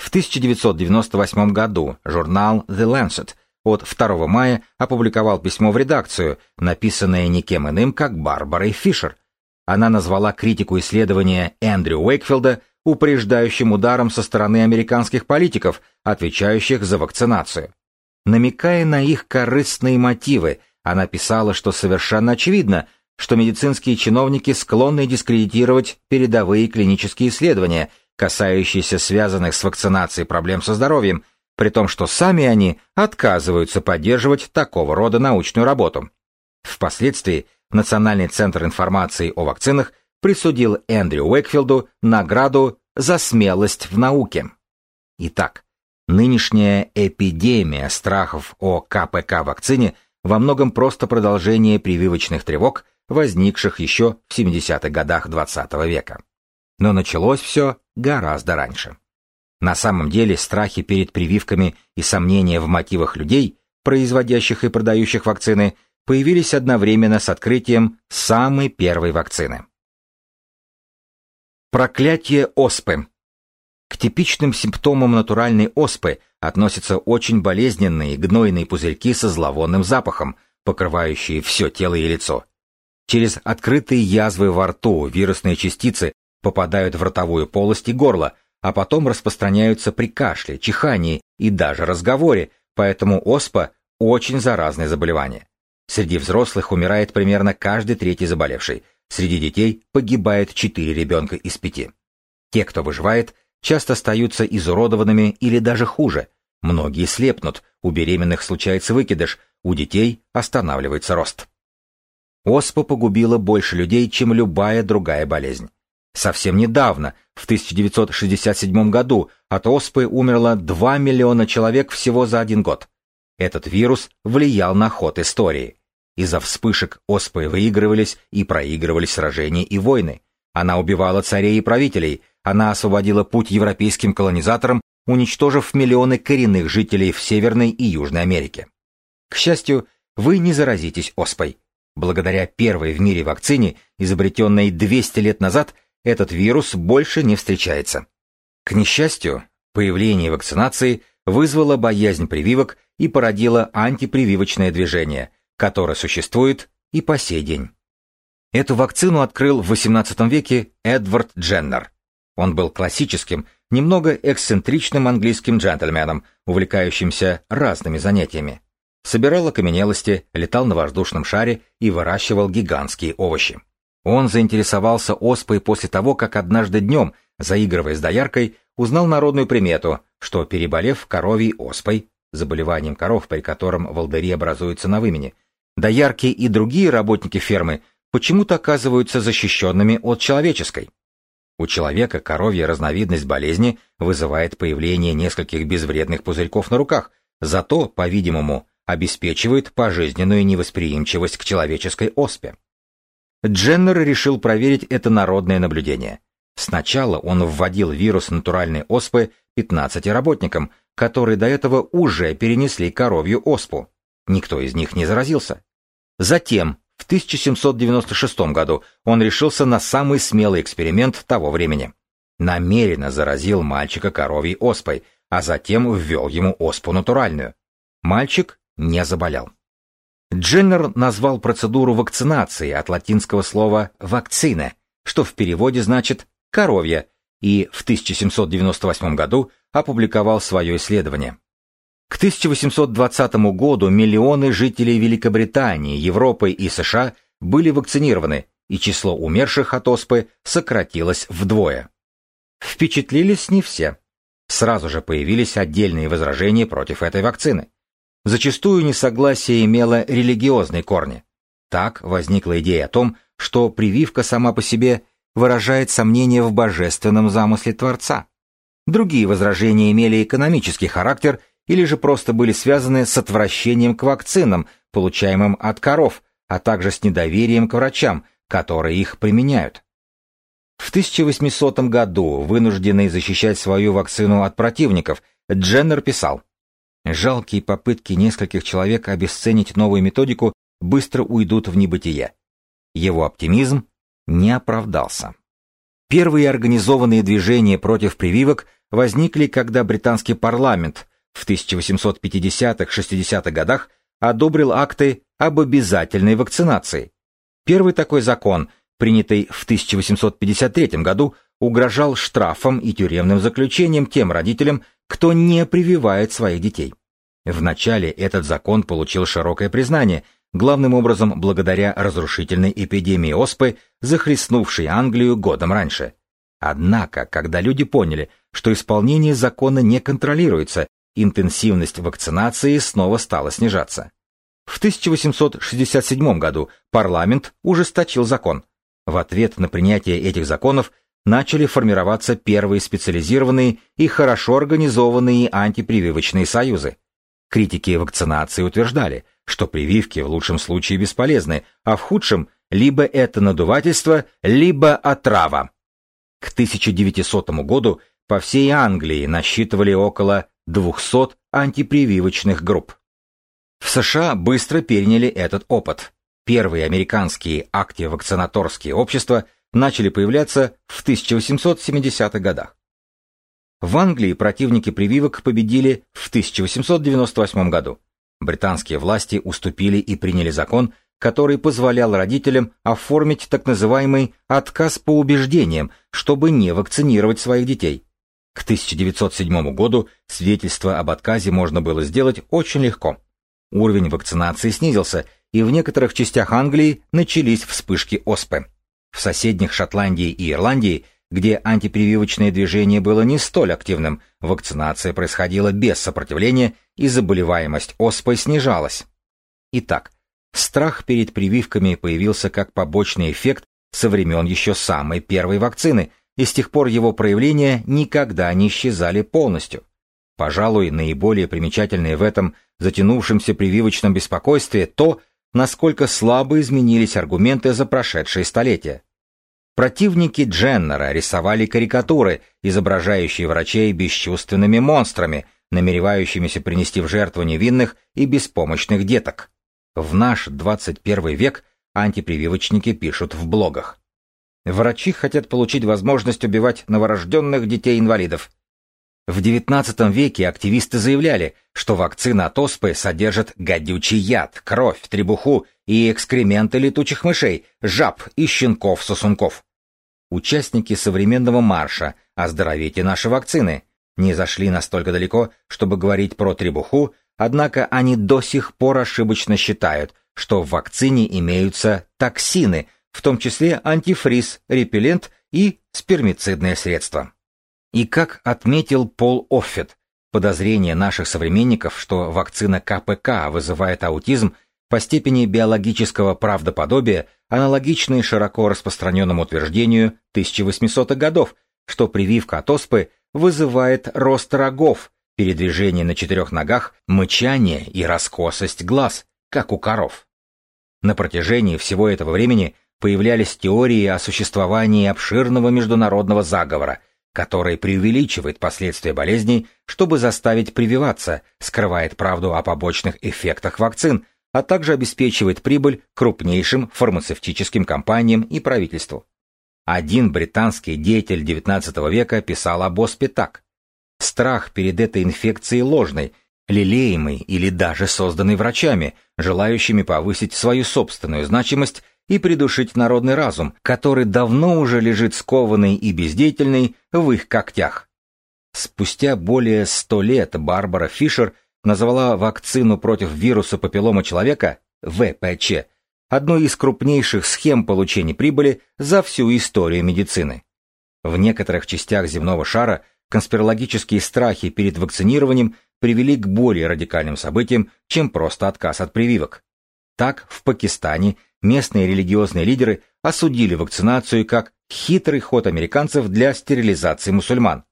В 1998 году журнал The Lancet от 2 мая опубликовал письмо в редакцию, написанное никем иным, как Барбарой Фишер. Она назвала критику исследования Эндрю Уэйкфилда упреждающим ударом со стороны американских политиков, отвечающих за вакцинацию. Намекая на их корыстные мотивы, она писала, что совершенно очевидно, что медицинские чиновники склонны дискредитировать передовые клинические исследования касающиеся связанных с вакцинацией проблем со здоровьем, при том, что сами они отказываются поддерживать такого рода научную работу. Впоследствии Национальный центр информации о вакцинах присудил Эндрю Уэкфилду награду за смелость в науке. Итак, нынешняя эпидемия страхов о КПК-вакцине во многом просто продолжение прививочных тревог, возникших еще в 70-х годах XX -го века. Но началось все гораздо раньше. На самом деле страхи перед прививками и сомнения в мотивах людей, производящих и продающих вакцины, появились одновременно с открытием самой первой вакцины. Проклятие оспы. К типичным симптомам натуральной оспы относятся очень болезненные гнойные пузырьки со зловонным запахом, покрывающие все тело и лицо. Через открытые язвы во рту вирусные частицы попадают в ротовую полость и горло, а потом распространяются при кашле, чихании и даже разговоре, поэтому оспа – очень заразное заболевание. Среди взрослых умирает примерно каждый третий заболевший, среди детей погибает 4 ребенка из 5. Те, кто выживает, часто остаются изуродованными или даже хуже. Многие слепнут, у беременных случается выкидыш, у детей останавливается рост. Оспа погубила больше людей, чем любая другая болезнь. Совсем недавно, в 1967 году, от оспы умерло 2 миллиона человек всего за один год. Этот вирус влиял на ход истории. Из-за вспышек оспы выигрывались и проигрывались сражения и войны. Она убивала царей и правителей, она освободила путь европейским колонизаторам, уничтожив миллионы коренных жителей в Северной и Южной Америке. К счастью, вы не заразитесь оспой. Благодаря первой в мире вакцине, изобретенной 200 лет назад, этот вирус больше не встречается. К несчастью, появление вакцинации вызвало боязнь прививок и породило антипрививочное движение, которое существует и по сей день. Эту вакцину открыл в XVIII веке Эдвард Дженнер. Он был классическим, немного эксцентричным английским джентльменом, увлекающимся разными занятиями. Собирал окаменелости, летал на воздушном шаре и выращивал гигантские овощи. Он заинтересовался оспой после того, как однажды днем, заигрывая с дояркой, узнал народную примету, что, переболев коровьей оспой, заболеванием коров, при котором волдыри образуются на вымене, доярки и другие работники фермы почему-то оказываются защищенными от человеческой. У человека коровья разновидность болезни вызывает появление нескольких безвредных пузырьков на руках, зато, по-видимому, обеспечивает пожизненную невосприимчивость к человеческой оспе. Дженнер решил проверить это народное наблюдение. Сначала он вводил вирус натуральной оспы 15 работникам, которые до этого уже перенесли коровью оспу. Никто из них не заразился. Затем, в 1796 году, он решился на самый смелый эксперимент того времени. Намеренно заразил мальчика коровьей оспой, а затем ввел ему оспу натуральную. Мальчик не заболел. Дженнер назвал процедуру вакцинации от латинского слова «вакцина», что в переводе значит «коровья», и в 1798 году опубликовал свое исследование. К 1820 году миллионы жителей Великобритании, Европы и США были вакцинированы, и число умерших от оспы сократилось вдвое. Впечатлились не все. Сразу же появились отдельные возражения против этой вакцины. Зачастую несогласие имело религиозные корни. Так возникла идея о том, что прививка сама по себе выражает сомнение в божественном замысле Творца. Другие возражения имели экономический характер или же просто были связаны с отвращением к вакцинам, получаемым от коров, а также с недоверием к врачам, которые их применяют. В 1800 году, вынужденный защищать свою вакцину от противников, Дженнер писал – Жалкие попытки нескольких человек обесценить новую методику быстро уйдут в небытие. Его оптимизм не оправдался. Первые организованные движения против прививок возникли, когда британский парламент в 1850-60-х годах одобрил акты об обязательной вакцинации. Первый такой закон, принятый в 1853 году, угрожал штрафом и тюремным заключением тем родителям, кто не прививает своих детей. Вначале этот закон получил широкое признание, главным образом благодаря разрушительной эпидемии оспы, захлестнувшей Англию годом раньше. Однако, когда люди поняли, что исполнение закона не контролируется, интенсивность вакцинации снова стала снижаться. В 1867 году парламент ужесточил закон. В ответ на принятие этих законов начали формироваться первые специализированные и хорошо организованные антипрививочные союзы. Критики вакцинации утверждали, что прививки в лучшем случае бесполезны, а в худшем либо это надувательство, либо отрава. К 1900 году по всей Англии насчитывали около 200 антипрививочных групп. В США быстро переняли этот опыт. Первые американские активакцинаторские общества начали появляться в 1870-х годах. В Англии противники прививок победили в 1898 году. Британские власти уступили и приняли закон, который позволял родителям оформить так называемый «отказ по убеждениям», чтобы не вакцинировать своих детей. К 1907 году свидетельство об отказе можно было сделать очень легко. Уровень вакцинации снизился, и в некоторых частях Англии начались вспышки оспы. В соседних Шотландии и Ирландии, где антипрививочное движение было не столь активным, вакцинация происходила без сопротивления, и заболеваемость оспой снижалась. Итак, страх перед прививками появился как побочный эффект со времен еще самой первой вакцины, и с тех пор его проявления никогда не исчезали полностью. Пожалуй, наиболее примечательное в этом затянувшемся прививочном беспокойстве то, насколько слабо изменились аргументы за прошедшие столетия. Противники Дженнера рисовали карикатуры, изображающие врачей бесчувственными монстрами, намеревающимися принести в жертву невинных и беспомощных деток. В наш 21 век антипрививочники пишут в блогах. Врачи хотят получить возможность убивать новорожденных детей-инвалидов. В XIX веке активисты заявляли, что вакцина от оспы содержит гадючий яд, кровь, требуху и экскременты летучих мышей, жаб и щенков-сосунков. Участники современного марша «Оздоровите наши вакцины» не зашли настолько далеко, чтобы говорить про требуху, однако они до сих пор ошибочно считают, что в вакцине имеются токсины, в том числе антифриз, репеллент и спермицидное средство. И как отметил Пол Оффет, Подозрение наших современников, что вакцина КПК вызывает аутизм, по степени биологического правдоподобия аналогичны широко распространенному утверждению 1800-х годов, что прививка от оспы вызывает рост рогов, передвижение на четырех ногах, мычание и раскосость глаз, как у коров. На протяжении всего этого времени появлялись теории о существовании обширного международного заговора, который преувеличивает последствия болезней, чтобы заставить прививаться, скрывает правду о побочных эффектах вакцин, а также обеспечивает прибыль крупнейшим фармацевтическим компаниям и правительству. Один британский деятель XIX века писал об оспе так. Страх перед этой инфекцией ложный, лелеемый или даже созданный врачами, желающими повысить свою собственную значимость и придушить народный разум, который давно уже лежит скованный и бездеятельный в их когтях. Спустя более ста лет Барбара Фишер назвала вакцину против вируса папиллома человека, ВПЧ, одной из крупнейших схем получения прибыли за всю историю медицины. В некоторых частях земного шара конспирологические страхи перед вакцинированием привели к более радикальным событиям, чем просто отказ от прививок. Так, в Пакистане местные религиозные лидеры осудили вакцинацию как хитрый ход американцев для стерилизации мусульман.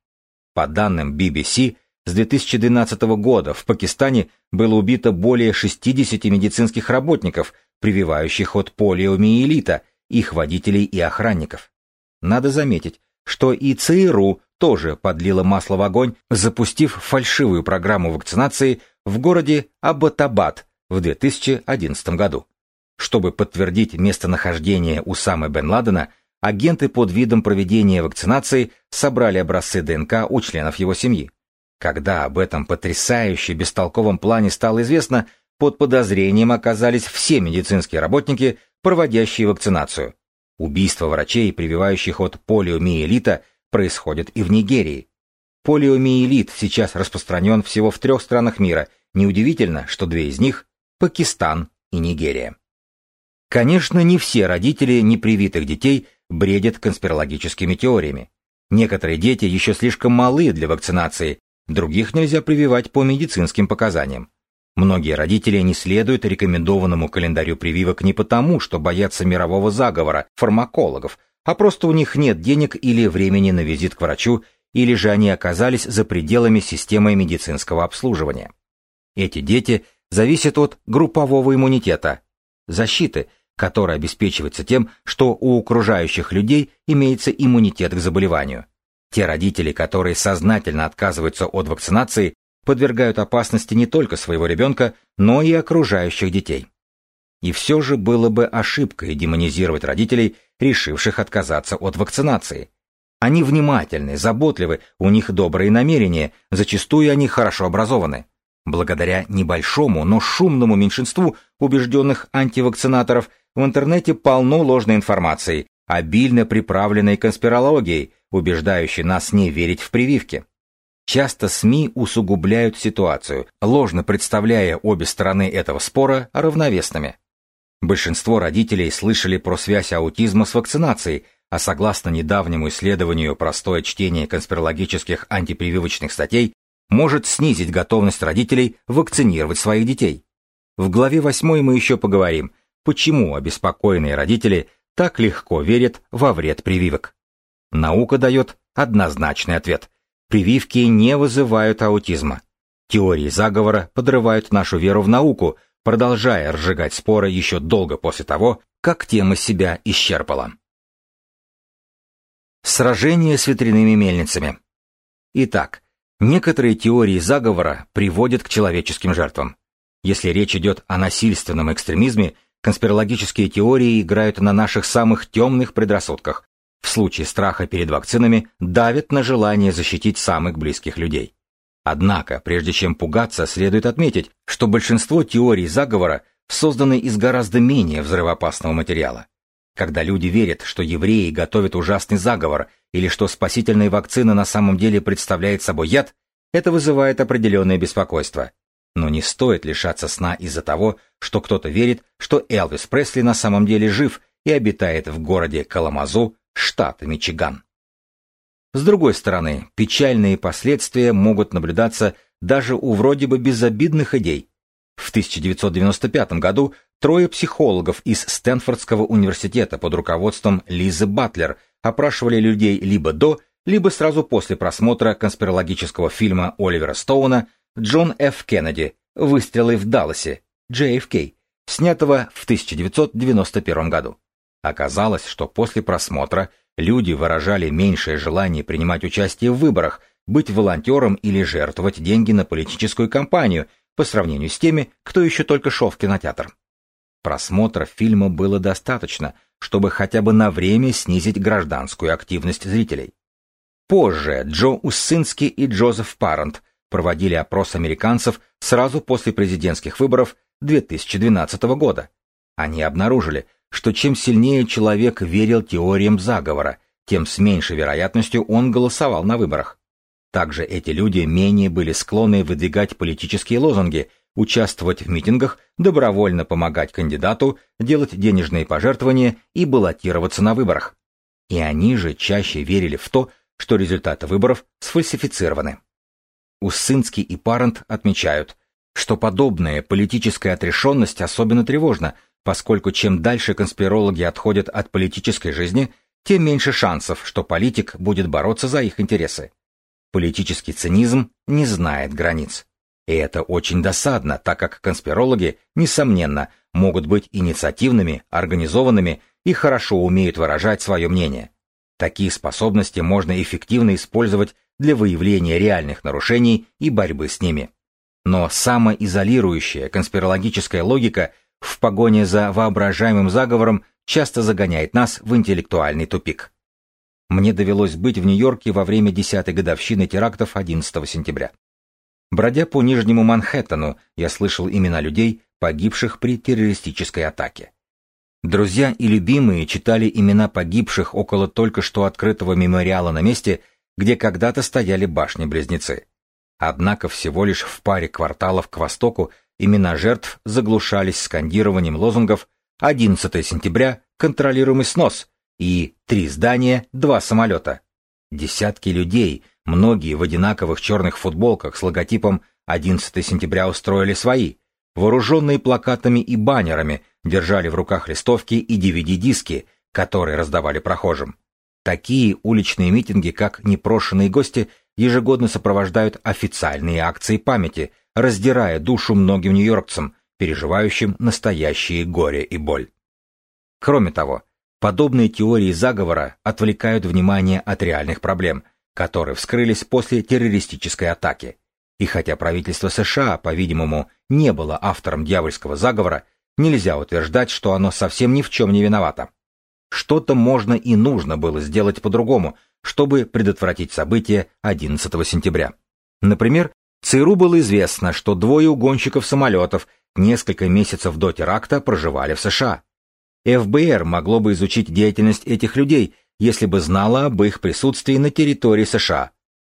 По данным BBC, с 2012 года в Пакистане было убито более 60 медицинских работников, прививающих от полиомиелита, их водителей и охранников. Надо заметить, что и ЦРУ тоже подлила масло в огонь, запустив фальшивую программу вакцинации в городе Аббатабад в 2011 году. Чтобы подтвердить местонахождение Усамы бен Ладена, агенты под видом проведения вакцинации собрали образцы ДНК у членов его семьи. Когда об этом потрясающе бестолковом плане стало известно, под подозрением оказались все медицинские работники, проводящие вакцинацию. Убийство врачей, прививающих от полиомиелита, происходит и в Нигерии. Полиомиелит сейчас распространен всего в трех странах мира. Неудивительно, что две из них – Пакистан и Нигерия. Конечно, не все родители непривитых детей бредят конспирологическими теориями. Некоторые дети еще слишком малы для вакцинации, других нельзя прививать по медицинским показаниям. Многие родители не следуют рекомендованному календарю прививок не потому, что боятся мирового заговора фармакологов, а просто у них нет денег или времени на визит к врачу, или же они оказались за пределами системы медицинского обслуживания. Эти дети зависят от группового иммунитета, защиты, которая обеспечивается тем, что у окружающих людей имеется иммунитет к заболеванию. Те родители, которые сознательно отказываются от вакцинации, подвергают опасности не только своего ребенка, но и окружающих детей. И все же было бы ошибкой демонизировать родителей, решивших отказаться от вакцинации. Они внимательны, заботливы, у них добрые намерения, зачастую они хорошо образованы. Благодаря небольшому, но шумному меньшинству убежденных антивакцинаторов в интернете полно ложной информации, обильно приправленной конспирологией, убеждающей нас не верить в прививки. Часто СМИ усугубляют ситуацию, ложно представляя обе стороны этого спора равновесными. Большинство родителей слышали про связь аутизма с вакцинацией, а согласно недавнему исследованию простое чтение конспирологических антипрививочных статей может снизить готовность родителей вакцинировать своих детей. В главе 8 мы еще поговорим, почему обеспокоенные родители так легко верят во вред прививок. Наука дает однозначный ответ. Прививки не вызывают аутизма. Теории заговора подрывают нашу веру в науку, продолжая разжигать споры еще долго после того, как тема себя исчерпала. Сражение с ветряными мельницами. Итак, некоторые теории заговора приводят к человеческим жертвам. Если речь идет о насильственном экстремизме, конспирологические теории играют на наших самых темных предрассудках, в случае страха перед вакцинами давят на желание защитить самых близких людей. Однако, прежде чем пугаться, следует отметить, что большинство теорий заговора созданы из гораздо менее взрывоопасного материала. Когда люди верят, что евреи готовят ужасный заговор или что спасительная вакцина на самом деле представляет собой яд, это вызывает определенное беспокойство. Но не стоит лишаться сна из-за того, что кто-то верит, что Элвис Пресли на самом деле жив и обитает в городе Каламазу, штат Мичиган. С другой стороны, печальные последствия могут наблюдаться даже у вроде бы безобидных идей. В 1995 году трое психологов из Стэнфордского университета под руководством Лизы Батлер опрашивали людей либо до, либо сразу после просмотра конспирологического фильма Оливера Стоуна «Джон Ф. Кеннеди. Выстрелы в Далласе» JFK, снятого в 1991 году. Оказалось, что после просмотра люди выражали меньшее желание принимать участие в выборах, быть волонтером или жертвовать деньги на политическую кампанию по сравнению с теми, кто еще только шел в кинотеатр. Просмотра фильма было достаточно, чтобы хотя бы на время снизить гражданскую активность зрителей. Позже Джо Уссински и Джозеф Парент проводили опрос американцев сразу после президентских выборов 2012 года. Они обнаружили, что чем сильнее человек верил теориям заговора, тем с меньшей вероятностью он голосовал на выборах. Также эти люди менее были склонны выдвигать политические лозунги, участвовать в митингах, добровольно помогать кандидату, делать денежные пожертвования и баллотироваться на выборах. И они же чаще верили в то, что результаты выборов сфальсифицированы. Уссынский и Парент отмечают, что подобная политическая отрешенность особенно тревожна, поскольку чем дальше конспирологи отходят от политической жизни, тем меньше шансов, что политик будет бороться за их интересы. Политический цинизм не знает границ. И это очень досадно, так как конспирологи, несомненно, могут быть инициативными, организованными и хорошо умеют выражать свое мнение. Такие способности можно эффективно использовать для выявления реальных нарушений и борьбы с ними. Но самоизолирующая конспирологическая логика в погоне за воображаемым заговором часто загоняет нас в интеллектуальный тупик. Мне довелось быть в Нью-Йорке во время десятой годовщины терактов 11 сентября. Бродя по Нижнему Манхэттену, я слышал имена людей, погибших при террористической атаке. Друзья и любимые читали имена погибших около только что открытого мемориала на месте, где когда-то стояли башни-близнецы. Однако всего лишь в паре кварталов к востоку имена жертв заглушались скандированием лозунгов «11 сентября. Контролируемый снос» и «Три здания, два самолета». Десятки людей, многие в одинаковых черных футболках с логотипом «11 сентября» устроили свои, вооруженные плакатами и баннерами, держали в руках листовки и DVD-диски, которые раздавали прохожим. Такие уличные митинги, как непрошенные гости, ежегодно сопровождают официальные акции памяти, раздирая душу многим нью-йоркцам, переживающим настоящие горе и боль. Кроме того, подобные теории заговора отвлекают внимание от реальных проблем, которые вскрылись после террористической атаки. И хотя правительство США, по-видимому, не было автором дьявольского заговора, нельзя утверждать, что оно совсем ни в чем не виновато. Что-то можно и нужно было сделать по-другому, чтобы предотвратить события 11 сентября. Например, ЦРУ было известно, что двое угонщиков самолетов несколько месяцев до теракта проживали в США. ФБР могло бы изучить деятельность этих людей, если бы знало об их присутствии на территории США.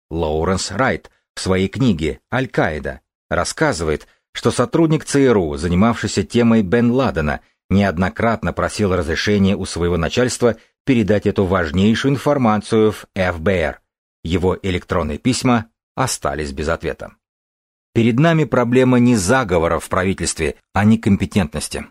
Лоуренс Райт в своей книге «Аль-Каида» рассказывает, что сотрудник ЦРУ, занимавшийся темой Бен Ладена, неоднократно просил разрешения у своего начальства передать эту важнейшую информацию в ФБР. Его электронные письма остались без ответа. Перед нами проблема не заговора в правительстве, а некомпетентности.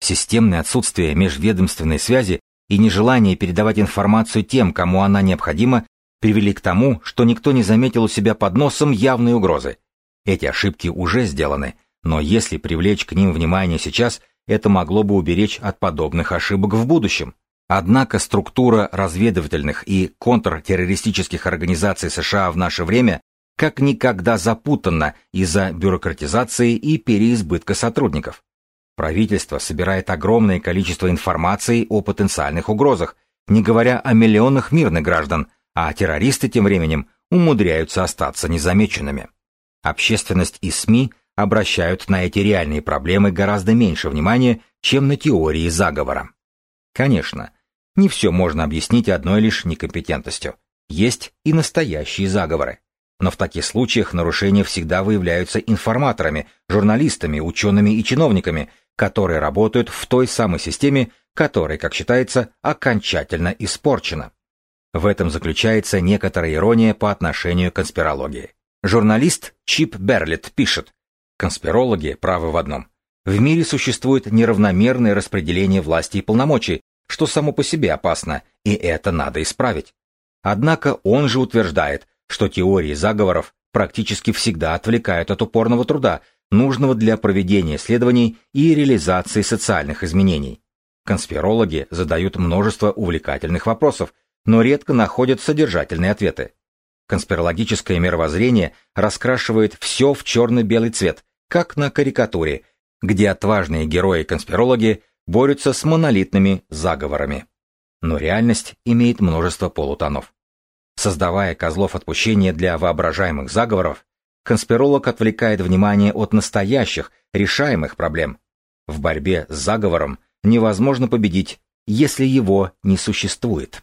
Системное отсутствие межведомственной связи и нежелание передавать информацию тем, кому она необходима, привели к тому, что никто не заметил у себя под носом явной угрозы. Эти ошибки уже сделаны, но если привлечь к ним внимание сейчас, это могло бы уберечь от подобных ошибок в будущем. Однако структура разведывательных и контртеррористических организаций США в наше время как никогда запутанна из-за бюрократизации и переизбытка сотрудников. Правительство собирает огромное количество информации о потенциальных угрозах, не говоря о миллионах мирных граждан, а террористы тем временем умудряются остаться незамеченными. Общественность и СМИ обращают на эти реальные проблемы гораздо меньше внимания, чем на теории заговора. Конечно, не все можно объяснить одной лишь некомпетентностью. Есть и настоящие заговоры. Но в таких случаях нарушения всегда выявляются информаторами, журналистами, учеными и чиновниками, которые работают в той самой системе, которая, как считается, окончательно испорчена. В этом заключается некоторая ирония по отношению к конспирологии. Журналист Чип Берлет пишет, конспирологи правы в одном. В мире существует неравномерное распределение власти и полномочий, что само по себе опасно, и это надо исправить. Однако он же утверждает, что теории заговоров практически всегда отвлекают от упорного труда, нужного для проведения исследований и реализации социальных изменений. Конспирологи задают множество увлекательных вопросов, но редко находят содержательные ответы. Конспирологическое мировоззрение раскрашивает все в черно-белый цвет, как на карикатуре, где отважные герои-конспирологи борются с монолитными заговорами. Но реальность имеет множество полутонов. Создавая козлов отпущения для воображаемых заговоров, конспиролог отвлекает внимание от настоящих, решаемых проблем. В борьбе с заговором невозможно победить, если его не существует.